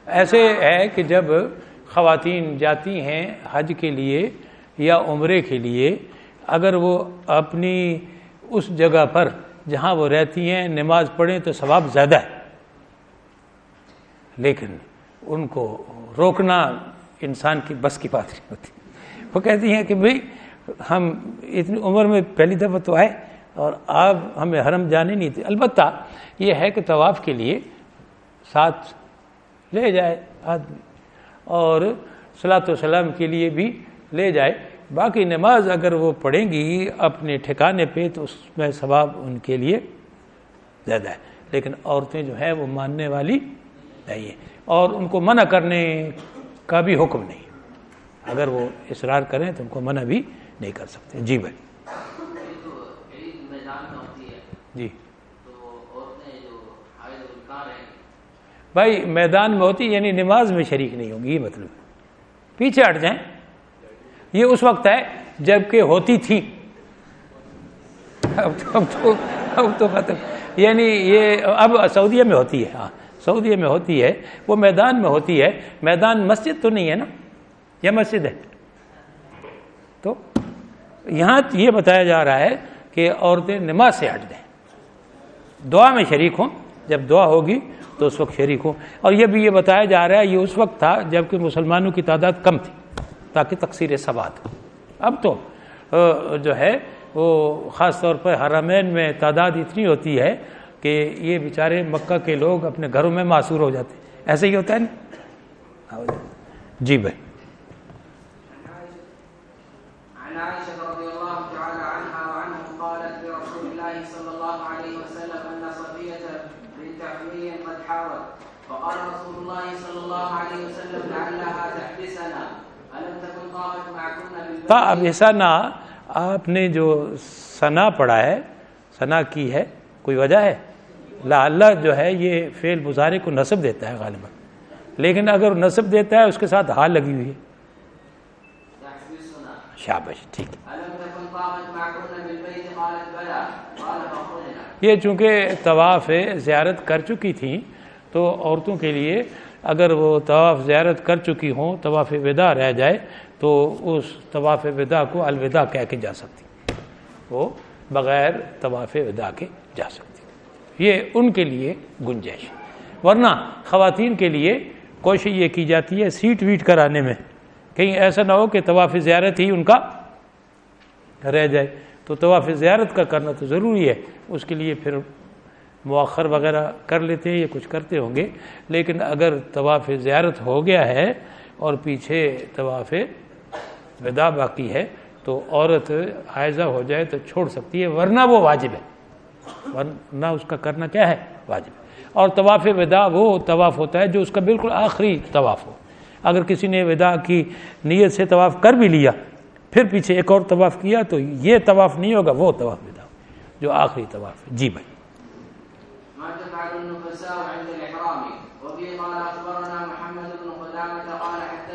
ایسے ہے کہ جب خواتین جاتی ہیں حج کے لیے یا عمرے کے لیے اگر وہ اپنی اس جگہ پر جہاں وہ رہتی ہیں، نماز پڑھیں تو ثواب زیادہ ہے۔ لیکن ان کو روکنا انسان کی بس کی بات نہیں ہوتی۔ وہ کہتی ہیں کہ بھئی ہم اتنی عمر میں پہلی دفعہ تو آئے اور آپ ہمیں حرم جانے نہیں تھے البتہ یہ ہے کہ طواف کے لیے ساتھ لے جائے آدمی اور صلاۃ وسلام کے لیے بھی لے جائے۔ باقی نماز اگر وہ پڑھیں گی اپنے ٹھکانے پہ تو اس میں ثواب ان کے لیے زیادہ ہے۔ لیکن عورتیں جو ہیں وہ ماننے والی نہیں ہیں۔ اور ان کو منع کرنے کا بھی حکم نہیں۔ اگر وہ اصرار کریں تو ان کو منع بھی نہیں کر سکتے۔ جی بھائی۔ جی۔ بھائی میدان میں ہوتی یعنی نماز میں شریک نہیں ہوگی یہ مطلب۔ پیچھے ہٹ جائیں۔ یہ اس وقت ہے جبکہ ہوتی تھی۔ اب تو اب تو اب تو ختم۔ یعنی یہ اب سعودیہ میں ہوتی ہے ہاں۔ سعودیہ میں ہوتی ہے، وہ میدان میں ہوتی ہے۔ میدان مسجد تو نہیں ہے نا؟ یہ مسجد ہے۔ تو یہاں یہ بتایا جا رہا ہے کہ عورتیں نماز سے ہٹ دیں دعا میں شریک ہوں۔ جب دعا ہوگی تو اس وقت شریک ہوں۔ اور یہ بھی یہ بتایا جا رہا ہے، یہ اس وقت تھا جبکہ مسلمانوں کی تعداد کم تھی۔ تاکہ تقسیر سوات اب تو جو ہے وہ خاص طور پر حرمین میں تعداد اتنی ہوتی ہے کہ یہ بیچارے مکہ کے لوگ اپنے گھروں میں معصور ہو جاتے ہیں۔ ایسے ہی ہوتا ہے نا؟ جی بھائی عن عائشة رضي الله تعالى عنها وعنهم قالت لرسول الله صلى الله عليه وسلم أن صفية بنت حمير قد حارت فقال رسول الله صلى الله عليه وسلم لعلها تحبسنا ألم تكن طافت معكن بالبيت تا اب ایسا نہ آپ نے جو ثنا پڑھا ہے، ثنا کی ہے، کوئی وجہ ہے؟ لا اللہ جو ہے یہ فعل مظاہرے کو نصب دیتا ہے غالباً۔ لیکن اگر نصب دیتا ہے، اس کے ساتھ حال لگی ہوئی ہے۔ شابش، ٹھیک۔ ہے یہ چونکہ طواف زیارت کر چکی تھیں، تو عورتوں کے لیے اگر وہ طواف زیارت کر چکی ہوں، طواف ودا رہ جائے تو اس طواف ودا کو الوداع کہہ کے جا سکتی۔ وہ بغیر طواف ودا کے جا سکتی۔ یہ ان کے لیے گنجائش ورنہ خواتین کے لیے کوشش یہ کی جاتی ہے سیٹ ویٹ کرانے میں۔ کہیں ایسا نہ ہو کہ طواف زیارت ہی ان کا رہ جائے۔ تو طواف زیارت کا کرنا تو ضروری ہے۔ اس کے لیے پھر مؤخر وغیرہ کر لیتے ہیں یا کچھ کرتے ہوں گے۔ لیکن اگر طواف زیارت ہو گیا ہے اور پیچھے طواف ودا باقی ہے، تو عورت حائضہ ہو جائے تو چھوڑ سکتی ہے، ورنہ وہ واجب ہے۔ ورنہ اس کا کرنا کیا ہے؟ واجب۔ ہے اور طواف ودا وہ طواف ہوتا ہے جو اس کا بالکل آخری طواف ہو۔ اگر کسی نے ودا کی نیت سے طواف کر بھی لیا، پھر پیچھے ایک اور طواف کیا، تو یہ طواف نہیں ہوگا، وہ طواف ودا جو آخری طواف ہے۔ جی بھائی۔ وفي قال أخبرنا محمد بن قدامة قال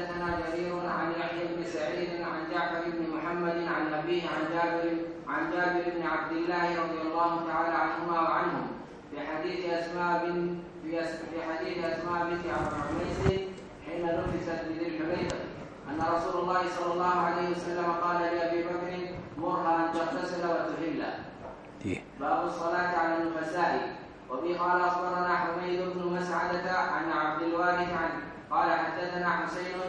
أبيه عن جابر عن جابر بن عبد الله رضي الله تعالى عنهما وعنهم في حديث أسماء بن في حديث أسماء بنت عبد عميس حين نفست بذي الحليفة أن رسول الله صلى الله عليه وسلم قال لأبي بكر مرها أن تغتسل وتهل. جی باب الصلاة على النفساء. وفي قال أخبرنا حميد بن مسعدة عن عبد الوارث عن قال حدثنا حسين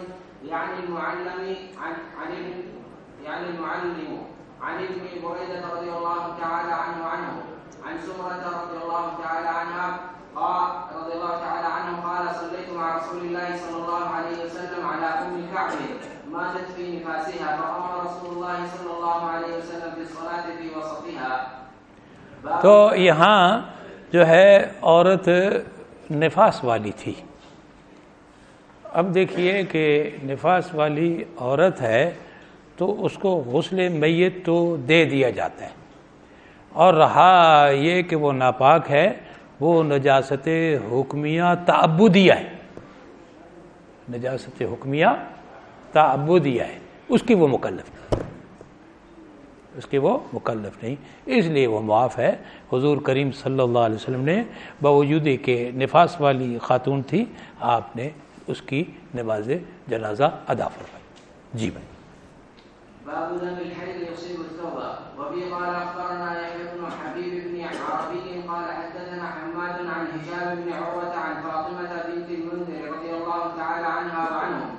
يعني المعلم عن عن ابن يعني المعلم، عن ابن بريدة رضي الله تعالى عنه عنه، عن سمرة رضي الله تعالى عنها، قال رضي الله تعالى عنه، قال صليت مع رسول الله صلى الله عليه وسلم على أم كعب ماتت في نفاسها، فأمر رسول الله صلى الله عليه وسلم بالصلاة في وسطها. تو یہاں جو ہے عورت نفاس والی تھی۔ اب دیکھیے کہ نفاس والی عورت ہے تو اس کو غسل میت تو دے دیا جاتا ہے۔ اور رہا یہ کہ وہ ناپاک ہے، وہ نجاست حکمیہ تعبدیہ ہے۔ نجاست حکمیہ تعبدیہ ہے۔ اس کی وہ مکلف۔ نہیں اس کی وہ مکلف نہیں۔ اس لیے وہ معاف ہے۔ حضور کریم صلی اللہ علیہ وسلم نے باوجود کہ نفاس والی خاتون تھی، آپ نے اس کی نماز جنازہ ادا فرمائی۔ جی بھائی۔ باب دم الحيض يصيب الثوب. وفي قال أخبرنا يحيى بن حبيب بن عربي قال حدثنا حماد عن هشام بن عروة عن فاطمة بنت المنذر رضي الله تعالى عنها وعنهم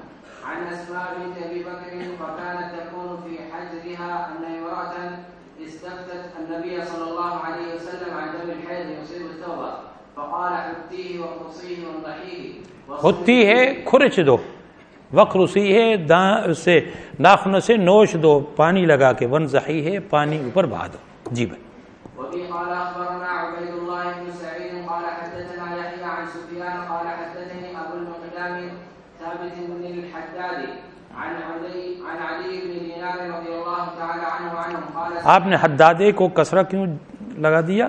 عن أسماء بنت أبي بكر فكانت تكون في حجرها أن امرأة استفتت النبي صلى الله عليه وسلم عن دم الحيض يصيب الثوب. فقال حتيه وقصيه وانضحيه ہوتی ہے دو؟ وقر اسی ہے داں سے ناخن سے نوش دو پانی لگا کے ون زحی ہے پانی اوپر بہا دو۔ جی بھائی۔ آپ نے حدادے کو کسرہ کیوں لگا دیا؟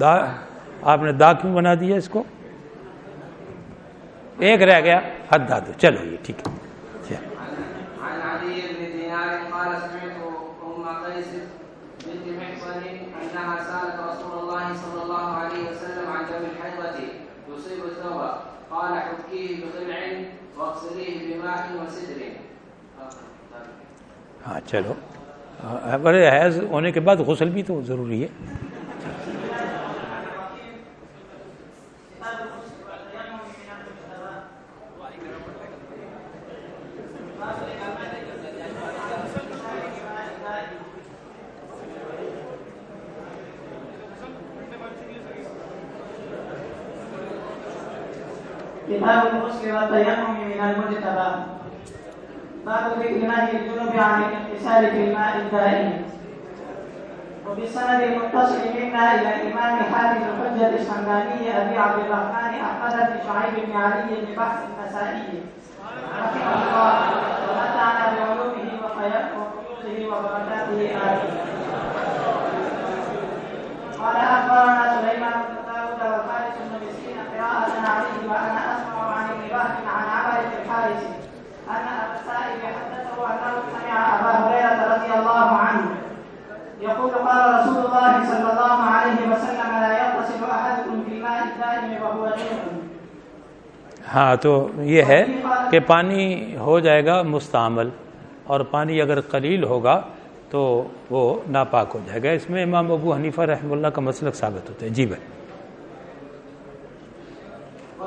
دا آپ نے دا کیوں بنا دیا اس کو؟ ایک رہ گیا حداد چلو یہ ٹھیک ہے۔ ہاں چلو۔ بڑے حیض ہونے کے بعد غسل بھی تو ضروری ہے۔ كتاب الغسل والتيمم من المجتبى باب ذكر نهي الجنوب عن الاغتسال في الماء الدائم وبسند المتصل منا الى الامام حافظ الحجه الاسكندراني ابي عبد الرحمن احمد بن شعيب بن علي بن بحث النسائي رحمه الله ومتعنا بعلومه وفيوضه وبركاته امين قال اخبرنا سليمان بن داود والحارث بن مسكين قراءة عليه وانا اسمع عن ابن بكر عن عمر بن الحارث ان ابا السائب حدثه انه سمع ابا هريرة رضي الله عنه يقول قال رسول الله صلى الله عليه وسلم لا يغتسل احدكم في الماء الدائم وهو جنب ہاں تو یہ ہے کہ پانی ہو جائے گا مستعمل اور پانی اگر قلیل ہوگا تو وہ ناپاک ہو جائے گا۔ اس میں امام ابو حنیفہ رحمہ اللہ کا مسلک ثابت ہوتا ہے۔ جی بھائی۔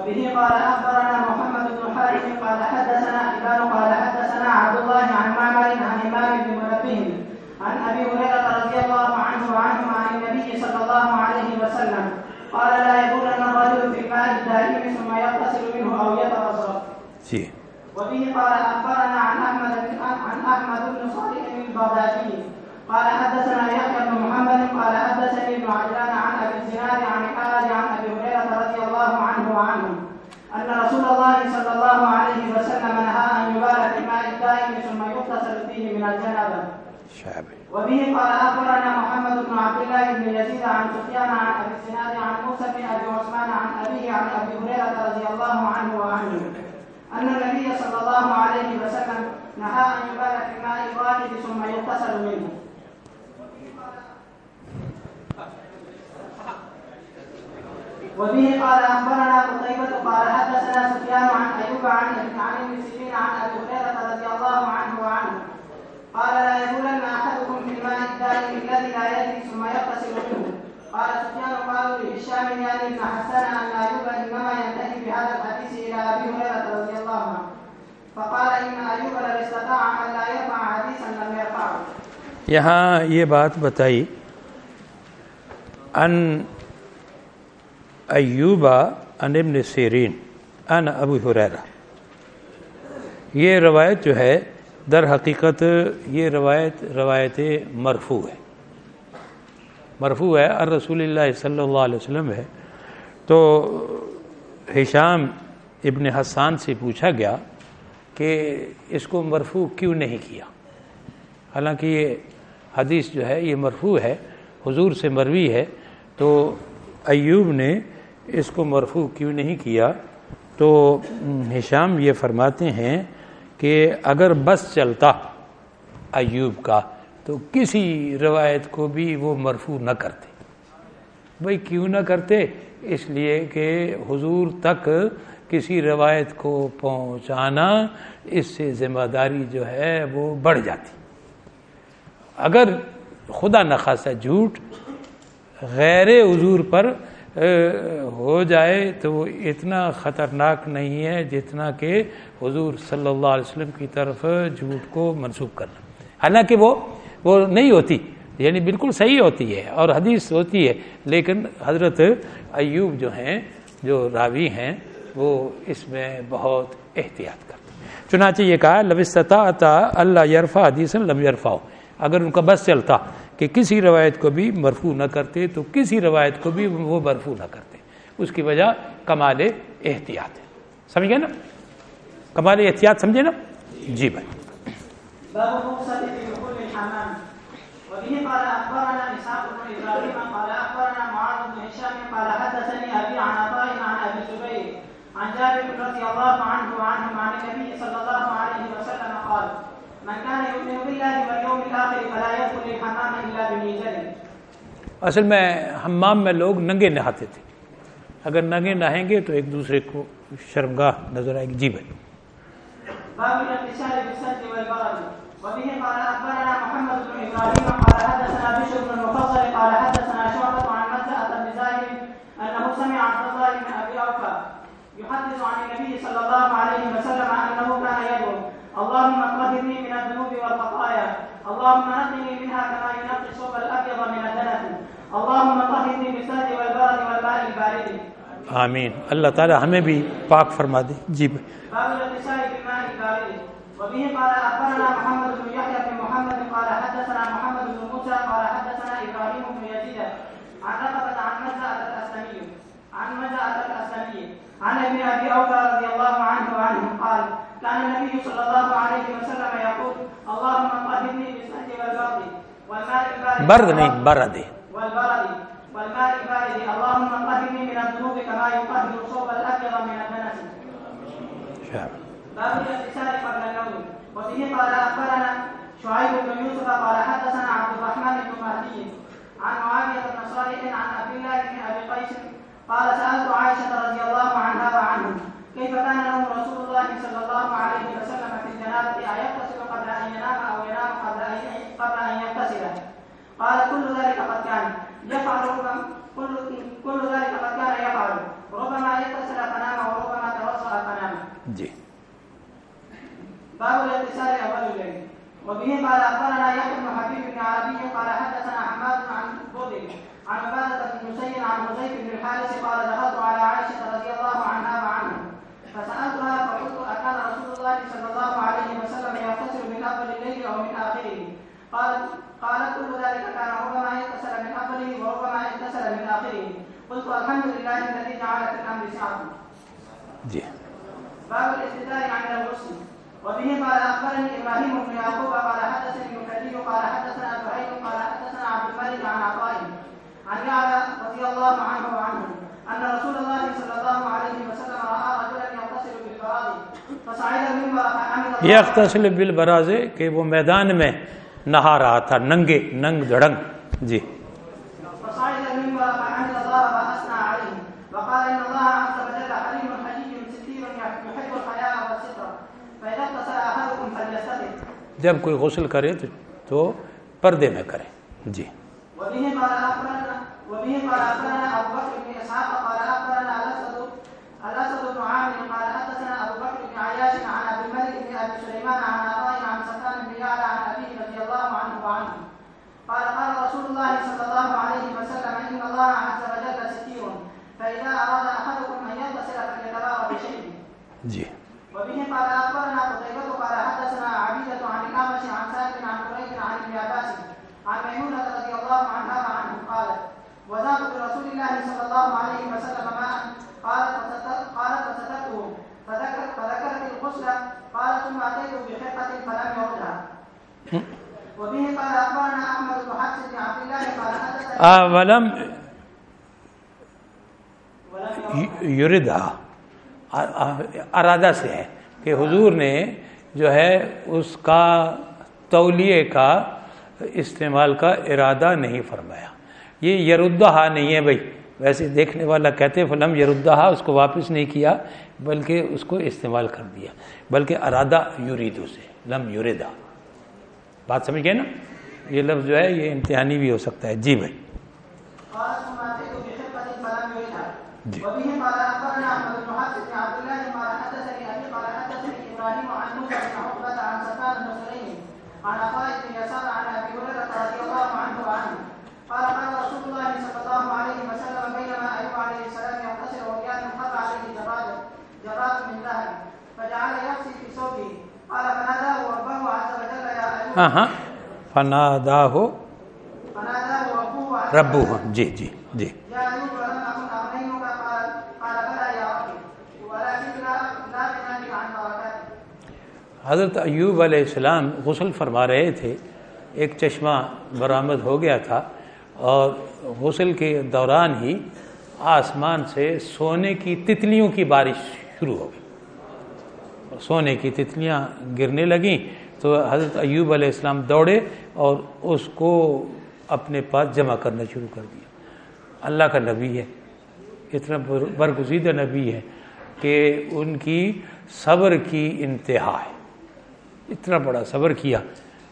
وبه قال أخبرنا محمد بن حارث قال حدثنا حبان قال حدثنا عبد الله عن معمر عن إمام بن منبه عن أبي هريرة رضي الله عنه وعنهم عن النبي صلى الله عليه وسلم قال لا يبولن الرجل في الماء الدائم ثم يغتسل منه أو يتوضأ. وبه قال أخبرنا عن أحمد بن عن أحمد بن صالح البغدادي قال حدثنا يحيى بن محمد قال حدثني ابن عجلان عن أبي الزناد عن الحارث عن أبي هريرة رضي الله عنه وعنه أن رسول الله صلى الله عليه وسلم نهى أن يبال في الماء الدائم ثم يغتسل فيه من الجنابة. شعبی وبه قال أخبرنا محمد بن عبد الله بن يزيد عن سفيان عن أبي الزناد عن موسى بن أبي عثمان عن أبيه عن أبي هريرة رضي الله عنه وعنه. أن النبي صلى الله عليه وسلم نهى أن يبال في الماء الواحد ثم يغتسل منه. وبه قال أخبرنا قتيبة قال حدثنا سفيان عن أيوب عن عن ابن سيرين عن أبي هريرة رضي الله عنه وعنه. قال لا يبولن أحدكم في الماء الدائم الذي لا يجري ثم يغتسل منه. قال سفيان قالوا لهشام يعني ابن حسان أن ايوب إنما ينتهي بهذا الحديث إلى أبي هريرة رضي الله عنه. فقال إن أيوب لو استطاع أن لا يرفع حديثا لم يرفعه. یہاں یہ بات بتائی. أن ایوبا ان ابن سیرین ان ابو حریرہ یہ روایت جو ہے، در حقیقت یہ روایت روایت مرفوع ہے۔ مرفوع ہے اور رسول اللہ صلی اللہ علیہ وسلم ہے۔ تو ہشام ابن حسان سے پوچھا گیا کہ اس کو مرفوع کیوں نہیں کیا؟ حالانکہ یہ حدیث جو ہے، یہ مرفوع ہے، حضور سے مروی ہے۔ تو ایوب نے اس کو مرفوع کیوں نہیں کیا؟ تو ہشام یہ فرماتے ہیں کہ اگر بس چلتا ایوب کا، تو کسی روایت کو بھی وہ مرفوع نہ کرتے۔ بھائی کیوں نہ کرتے؟ اس لیے کہ حضور تک کسی روایت کو پہنچانا، اس سے ذمہ داری جو ہے وہ بڑھ جاتی۔ اگر خدا نخواستہ جھوٹ غیر حضور پر ہو جائے تو وہ اتنا خطرناک نہیں ہے جتنا کہ حضور صلی اللہ علیہ وسلم کی طرف جھوٹ کو منسوخ کرنا۔ حالانکہ وہ وہ نہیں ہوتی یعنی بالکل صحیح ہوتی ہے اور حدیث ہوتی ہے، لیکن حضرت ایوب جو ہیں، جو راوی ہیں، وہ اس میں بہت احتیاط کرتے چنانچہ یہ کہا لبستتا اللہ یرفا حدیث لم یرفاؤ اگر ان کا بس چلتا کہ کسی روایت کو بھی مرفوع نہ کرتے تو کسی روایت کو بھی وہ مرفوع نہ کرتے۔ اس کی وجہ کمال احتیاط ہے۔ سمجھ گئے نا؟ کمال احتیاط سمجھے نا؟ جی بھائی۔ وبه قال اخبرنا اسحاق بن ابراهيم قال اخبرنا معاذ بن هشام قال حدثني ابي عن عطاء عن ابي عن جابر رضي الله عنه وعنهم عن النبي صلى الله عليه وسلم قال اصل میں حمام میں لوگ ننگے نہاتے تھے۔ اگر ننگے نہائیں گے تو ایک دوسرے کو شرمگاہ نظر آئے گی۔ جی بھائی۔ يحدث عن النبي صلى الله عليه وسلم انه كان يدعو اللهم طهرني من الذنوب والخطايا. اللهم نقني منها كما ينقي الثوب الأبيض من الدنس اللهم طهرني بالسد والبرد والماء البارد. آمین اللہ تعالی ہمیں بھی پاک فرما دے. جی باب الاغتسال بالماء البارد. وبه قال أخبرنا محمد بن يحيى بن محمد قال حدثنا محمد بن موسى قال حدثنا إبراهيم بن يزيد. عن رقبة عن مزعة الأسلمي. عن مزعة الأسلمي. عن ابن أبي أوفى رضي الله عنه وعنهم قال كان النبي صلى الله عليه وسلم يقول اللهم طهرني بالسد والبرد والماء البارد برد نہیں برد والبرد والماء البارد اللهم طهرني من الذنوب كما يطهر الثوب الابيض من الدنس باب الاغتسال قبل النوم وبه قال اخبرنا شعيب بن يوسف قال حدثنا عبد الرحمن بن مهدي عن معاويه بن صالح عن عبد الله بن ابي قيس قال سالت عائشه رضي الله عنها وعنه كيف كان نوم رسول الله صلى الله عليه وسلم في الجنابه ايغتسل قبل ان ينام او ينام قبل ان قبل ان يغتسل. قال كل ذلك قد كان يفعل ربما كل كل ذلك قد كان يفعل. ربما يغتسل فنام وربما توضا فنام. جی۔ باب الاغتسال اول الليل وبه قال اخبرنا يحيى بن حبيب بن عربي قال حدثنا حماد عن بودر عن عبادة بن حسين عن حذيف بن الحارث قال دخلت على عائشة رضي الله عنها وعنه. فسألتها فقلت أكان رسول الله صلى الله عليه وسلم يغتسل من أول الليل أو من آخره. قالت قالت كل ذلك كان ربما اغتسل من أوله وربما اغتسل من آخره. قلت الحمد لله الذي جعل في الأمر سعة جی. باب الاستدار عند الغسل. وبه قال اخبرني ابراهيم بن يعقوب قال حدثني المكدي قال حدثنا زهير قال حدثنا عبد الملك عن عطاء. عن يعلى رضي الله عنه وعنه ان رسول الله صلى الله عليه وسلم راى رجلا يغتسل بالبراز فصعد المنبر فحمد بالبرازے کہ وہ میدان میں نہا رہا تھا ننگے ننگ دڑنگ جی۔ جب کوئی غسل کرے تو, پردے میں کرے۔ جی۔ وبه قال اخبرنا ابو بكر بن اسحاق قال اخبرنا الاسد الاسد بن عامر قال عياش عن ابي الملك بن ابي سليمان عن عطاء عن سفيان بن يعلى عن ابيه رضي الله عنه وعنه قال قال رسول الله صلى الله عليه وسلم ان الله عز وجل ستير فاذا اراد احدكم ان يغتسل فليتبارى بشيء جی وبه قال اخبرنا قتيبة قال حدثنا عبيدة عن الاعمش عن سالم عن قريش عن ابن عباس عن ميمونة رضي الله عنها وعنه قالت وذاق برسول الله صلى الله عليه وسلم ماء قالت قالت فسترته فذكر فذكرت الغسل قالت ثم اتيت بخرقة فلم يردها. وبه قال اخبرنا احمد ولم یوردہ ارادہ سے ہے کہ حضور نے جو ہے اس کا تولیے کا استعمال کا ارادہ نہیں فرمایا۔ یہ یردہ نہیں ہے بھائی۔ ویسے دیکھنے والا کہتے فلم یردہ اس کو واپس نہیں کیا بلکہ اس کو استعمال کر دیا۔ بلکہ ارادہ یریدو سے لم یوریدا بات سمجھ گئے نا؟ یہ لفظ جو ہے یہ امتحانی بھی ہو سکتا ہے۔ جی بھائی۔ جی عن عطاء بن يسار عن ابي هريره رضي الله عنه وعنه قال قال رسول الله صلى الله عليه وسلم بينما ايوب عليه السلام يغتسل وريان خر عليه جراد جراد من ذهب فجعل يغسل في ثوبه قال فناداه ربه عز وجل يا ايوب ہاں ہاں فناداه فناداه ربه عز ربو وجل جی جی جی يا ايوب لم اكن اغنيتك قال قال بلى يا ربي ولكن لا لا بنامك عن بركاتك حضرت ایوب علیہ السلام غسل فرما رہے تھے. ایک چشمہ برآمد ہو گیا تھا اور غسل کے دوران ہی آسمان سے سونے کی تتلیوں کی بارش شروع ہو گئی. سونے کی تتلیاں گرنے لگیں تو حضرت ایوب علیہ السلام دوڑے اور اس کو اپنے پاس جمع کرنا شروع کر دیا۔ اللہ کا نبی ہے۔ اتنا برگزیدہ نبی ہے کہ ان کی صبر کی انتہا ہے۔ اتنا بڑا صبر کیا۔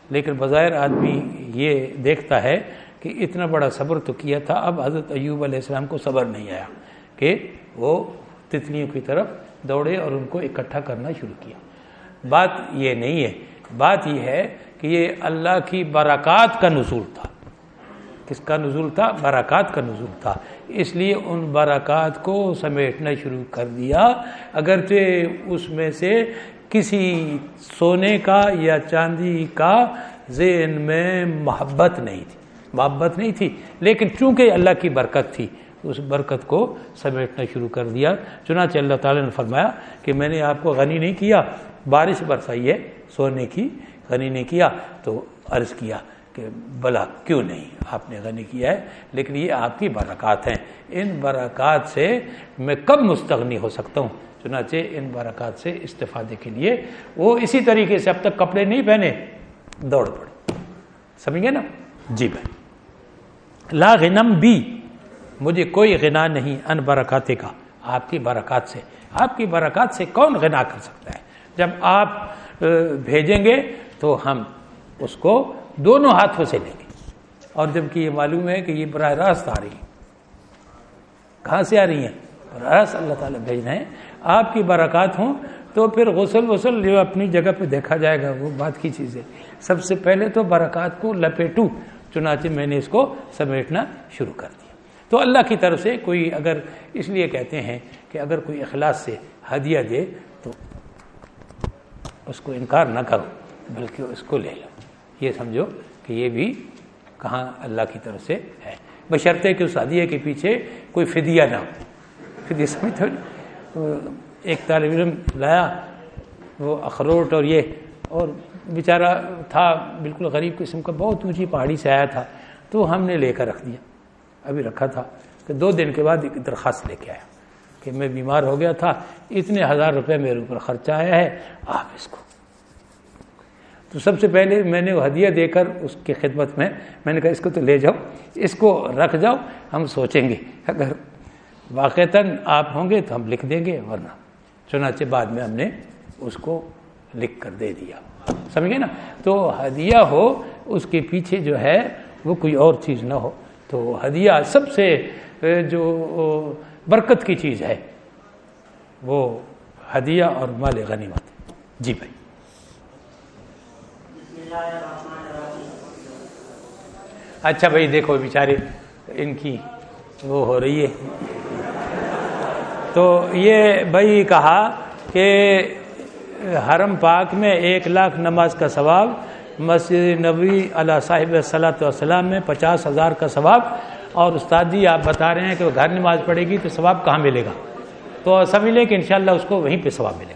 لیکن بظاہر آدمی یہ دیکھتا ہے کہ اتنا بڑا صبر تو کیا تھا۔ اب حضرت ایوب علیہ السلام کو صبر نہیں آیا کہ وہ تتلیوں کی طرف دوڑے اور ان کو اکٹھا کرنا شروع کیا۔ بات یہ نہیں ہے بات یہ ہے کہ یہ اللہ کی برکات کا نزول تھا۔ کس کا نزول تھا؟ برکات کا نزول تھا۔ اس لیے ان برکات کو سمیٹنا شروع کر دیا۔ اگرچہ اس میں سے کسی سونے کا یا چاندی کا ذہن میں محبت نہیں تھی۔ محبت نہیں تھی۔ لیکن چونکہ اللہ کی برکت تھی، اس برکت کو سمیٹنا شروع کر دیا۔ چنانچہ اللہ تعالیٰ نے فرمایا کہ میں نے آپ کو غنی نہیں کیا۔ بارش برسائی ہے، سونے کی، غنی نہیں کیا، تو عرض کیا کہ بلا، کیوں نہیں؟ آپ نے غنی کیا ہے، لیکن یہ آپ کی برکات ہیں۔ ان برکات سے میں کب مستغنی ہو سکتا ہوں؟ چنانچہ ان برکات سے استفادے کے لیے وہ اسی طریقے سے اب تک کپڑے نہیں پہنے، دوڑ پڑے۔ سمجھ گئے نا؟ جی بھائی۔ لا غنم بھی، مجھے کوئی غنا نہیں ان برکاتے کا۔ آپ کی برکات سے، آپ کی برکات سے کون غنا کر سکتا ہے؟ جب آپ بھیجیں گے تو ہم اس کو دونوں ہاتھوں سے لیں گے۔ اور جبکہ یہ معلوم ہے کہ یہ براہ راست آ رہی ہیں۔ کہاں سے آ رہی ہیں؟ براہ راست اللہ تعالیٰ بھیج رہے ہیں۔ آپ کی برکات ہوں تو پھر غسل، وسل جو اپنی جگہ پہ دیکھا جائے گا، وہ بات کی چیز ہے۔ سب سے پہلے تو برکات کو لپیٹوں چنانچہ میں نے اس کو سمیٹنا شروع کر دیا۔ تو اللہ کی طرف سے کوئی اگر اس لیے کہتے ہیں کہ اگر کوئی اخلاص سے ہدیہ دے تو اس کو انکار نہ کرو، بلکہ اس کو لے لو۔ یہ سمجھو کہ یہ بھی کہاں اللہ کی طرف سے ہے۔ بشرطے کہ اس ہدیے کے پیچھے کوئی فدیہ نہ ہو۔ فدیہ سمجھتے ہو ایک طالب علم لایا، وہ اخروٹ اور یہ، اور بیچارہ تھا بالکل غریب قسم کا، بہت اونچی پہاڑی سے آیا تھا۔ تو ہم نے لے کر رکھ دیا۔ ابھی رکھا تھا۔ کہ دو دن کے بعد ایک درخواست لے کے آیا۔ کہ میں بیمار ہو گیا تھا، اتنے ہزار روپے میرے اوپر خرچہ آیا ہے آپ اس کو۔ تو سب سے پہلے میں نے وہ ہدیہ دے کر اس کی خدمت میں میں نے کہا اس کو تو لے جاؤ، اس کو رکھ جاؤ، ہم سوچیں گے۔ اگر واقعتاً آپ ہوں گے تو ہم لکھ دیں گے، ورنہ چنانچہ بعد میں ہم نے اس کو لکھ کر دے دیا۔ سمجھ گئے نا؟ تو ہدیہ ہو، اس کے پیچھے جو ہے، وہ کوئی اور چیز نہ ہو۔ تو ہدیہ سب سے، جو برکت کی چیز ہے۔ وہ ہدیہ اور مال غنیمت۔ جی بھائی۔ اچھا بھائی، دیکھو، بیچارے، ان کی وہ ہو رہی ہے۔ تو یہ بھائی کہا کہ حرم پاک میں ایک لاکھ نماز کا ثواب، مسجد نبی علیہ صاحب صلاۃ والسلام میں پچاس ہزار کا ثواب اور استاد جی آپ بتا رہے ہیں کہ وہ گھر نماز پڑھے گی تو ثواب کہاں ملے گا؟ تو سمجھ لیں کہ انشاءاللہ اس کو وہیں پہ ثواب ملے گا۔